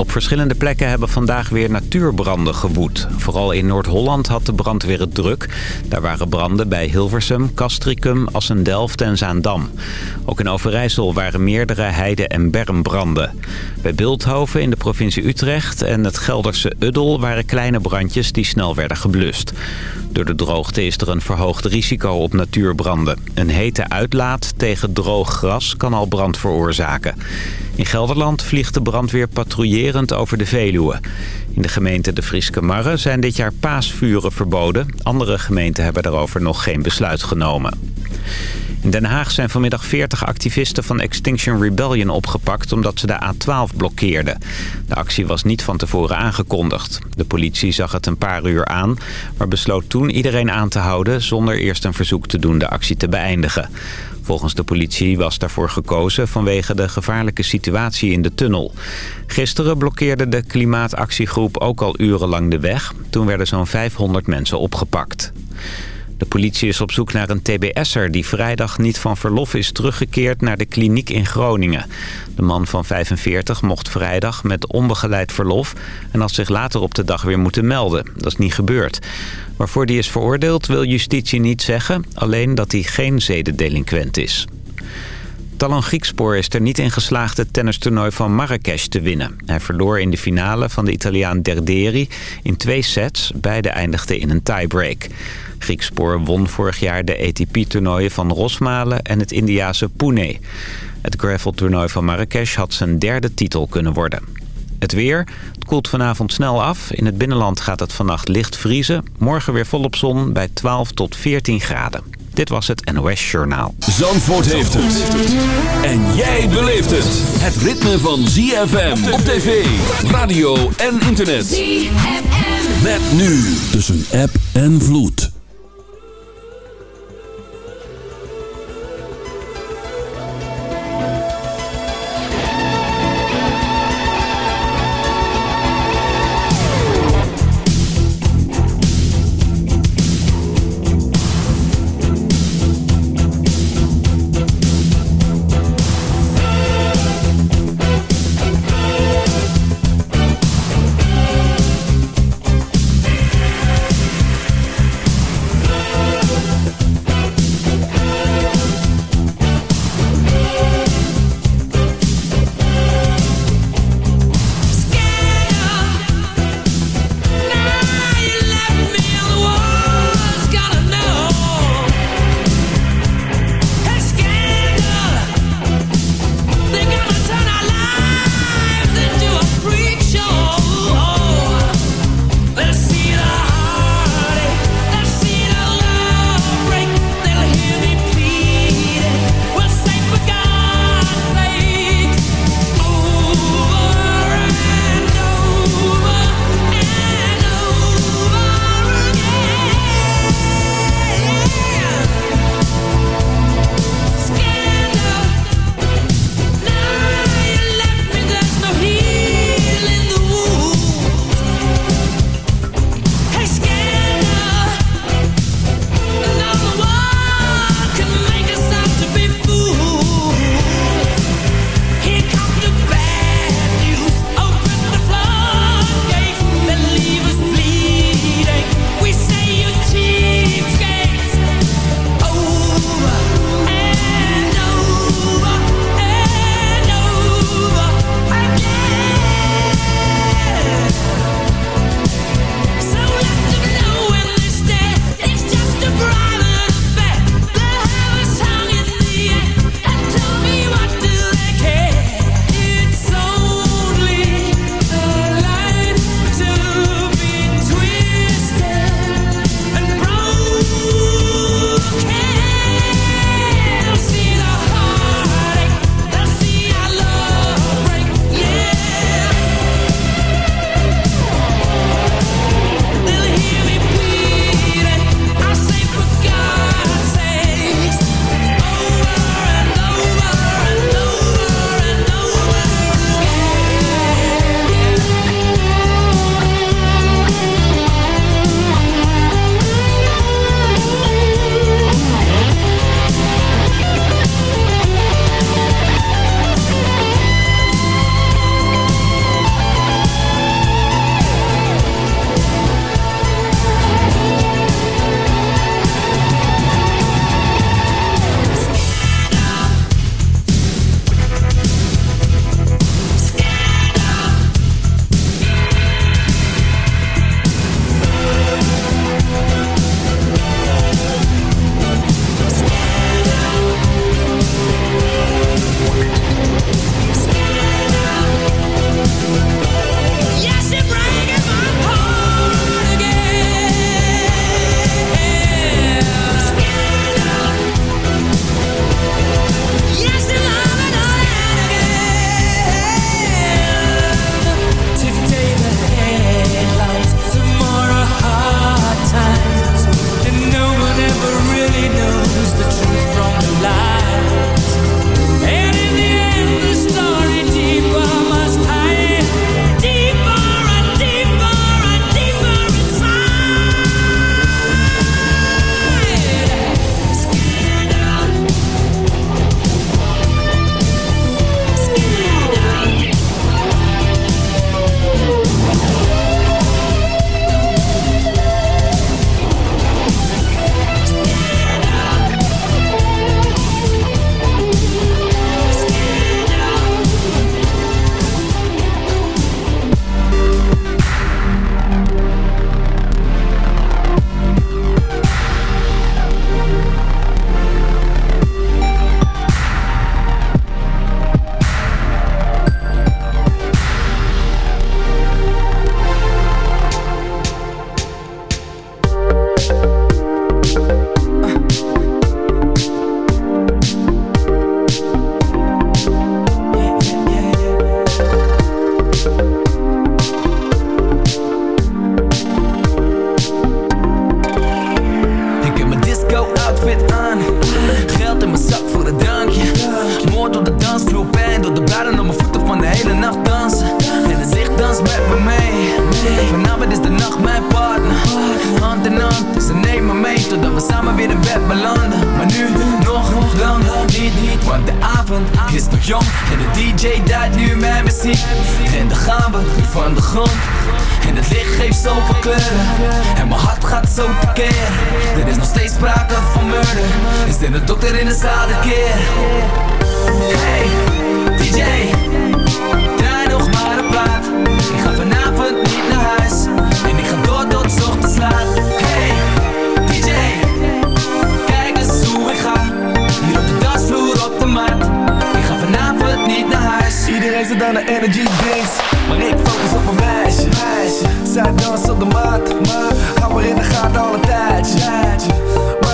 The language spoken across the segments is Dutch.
Op verschillende plekken hebben vandaag weer natuurbranden gewoed. Vooral in Noord-Holland had de brandweer het druk. Daar waren branden bij Hilversum, Castricum, Assendelft en Zaandam. Ook in Overijssel waren meerdere heide- en bermbranden. Bij Bulthoven in de provincie Utrecht en het Gelderse Uddel waren kleine brandjes die snel werden geblust. Door de droogte is er een verhoogd risico op natuurbranden. Een hete uitlaat tegen droog gras kan al brand veroorzaken. In Gelderland vliegt de brandweer over de Veluwe. In de gemeente De Frieske Marre zijn dit jaar paasvuren verboden. Andere gemeenten hebben daarover nog geen besluit genomen. In Den Haag zijn vanmiddag 40 activisten van Extinction Rebellion opgepakt... omdat ze de A12 blokkeerden. De actie was niet van tevoren aangekondigd. De politie zag het een paar uur aan... maar besloot toen iedereen aan te houden... zonder eerst een verzoek te doen de actie te beëindigen. Volgens de politie was daarvoor gekozen vanwege de gevaarlijke situatie in de tunnel. Gisteren blokkeerde de klimaatactiegroep ook al urenlang de weg. Toen werden zo'n 500 mensen opgepakt. De politie is op zoek naar een tbs'er die vrijdag niet van verlof is teruggekeerd naar de kliniek in Groningen. De man van 45 mocht vrijdag met onbegeleid verlof en had zich later op de dag weer moeten melden. Dat is niet gebeurd. Waarvoor die is veroordeeld wil justitie niet zeggen, alleen dat hij geen zedendelinquent is. Talon Griekspoor is er niet in geslaagd het tennistoernooi van Marrakesh te winnen. Hij verloor in de finale van de Italiaan Derderi in twee sets. Beide eindigden in een tiebreak. Griekspoor won vorig jaar de ATP-toernooien van Rosmalen en het Indiase Pune. Het graveltoernooi van Marrakesh had zijn derde titel kunnen worden. Het weer. Het koelt vanavond snel af. In het binnenland gaat het vannacht licht vriezen. Morgen weer volop zon bij 12 tot 14 graden. Dit was het NOS Journaal. Zandvoort heeft het. En jij beleeft het. Het ritme van ZFM op tv, radio en internet. ZFM. Met nu tussen app en vloed. En de DJ duidt nu mijn muziek. En dan gaan we van de grond. En het licht geeft zoveel kleuren. En mijn hart gaat zo tekeer. Er is nog steeds sprake van murder. Is er een dokter in de zaal de keer. Hey, DJ Draai nog maar een plaat. Ik ga vanavond niet naar huis Iedereen zit aan de energy drinks Maar ik focus op een meisje, meisje. Zij danst op de mat Maar hou maar in de gaten al een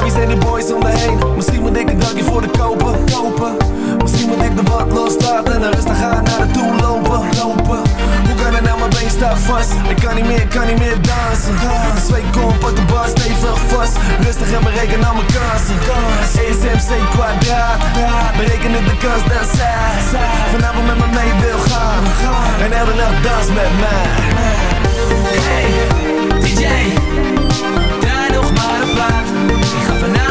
wie zijn die boys om me heen? Misschien moet ik een dankje voor de kopen, kopen. Misschien moet ik de wat loslaten En rustig gaan naar de toe lopen, lopen. Hoe kan het nou, mijn been staat vast? Ik kan niet meer, kan niet meer dansen. Twee kom, pak de bar stevig vast. Rustig en bereken al mijn kansen. ESMC kwadraat Berekenen de kans dat zij Vanavond met me mee wil gaan. En elke nacht dans met mij. Hey, DJ plaat Ik ga vanavond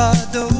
fado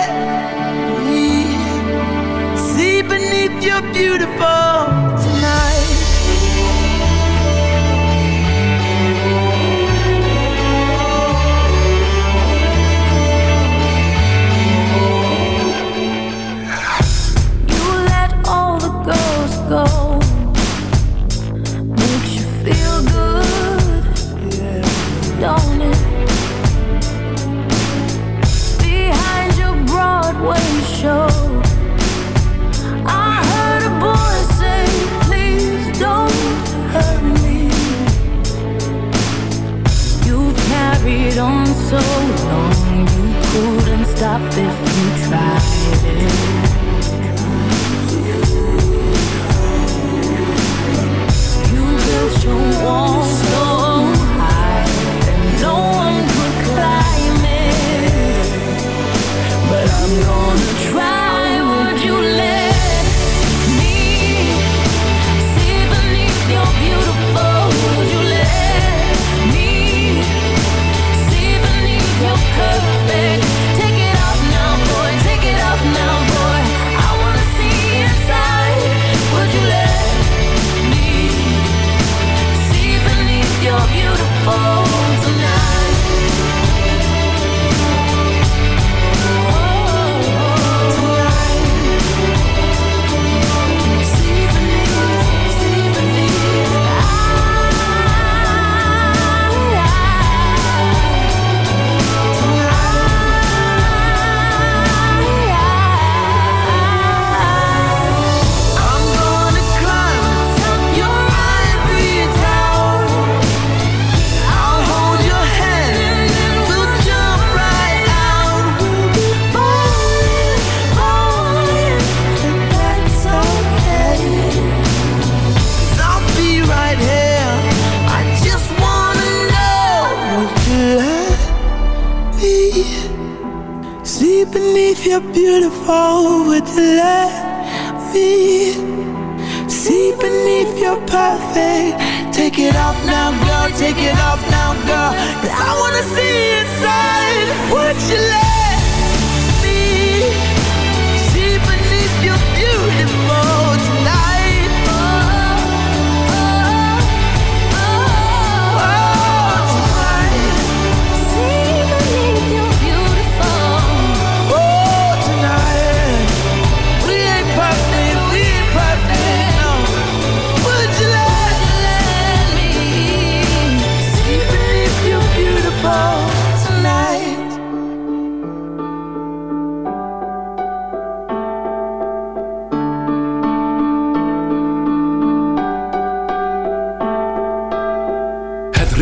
you're beautiful. Would let me see beneath your perfect? Take it off now, girl. Take it off now, girl. Cause I wanna see inside. Would you let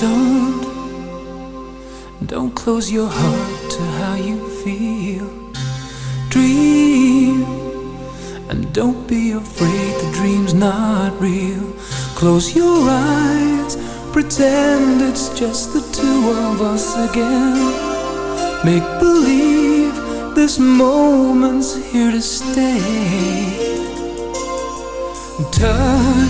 stoned. Don't close your heart to how you feel. Dream, and don't be afraid the dream's not real. Close your eyes, pretend it's just the two of us again. Make believe this moment's here to stay. Touch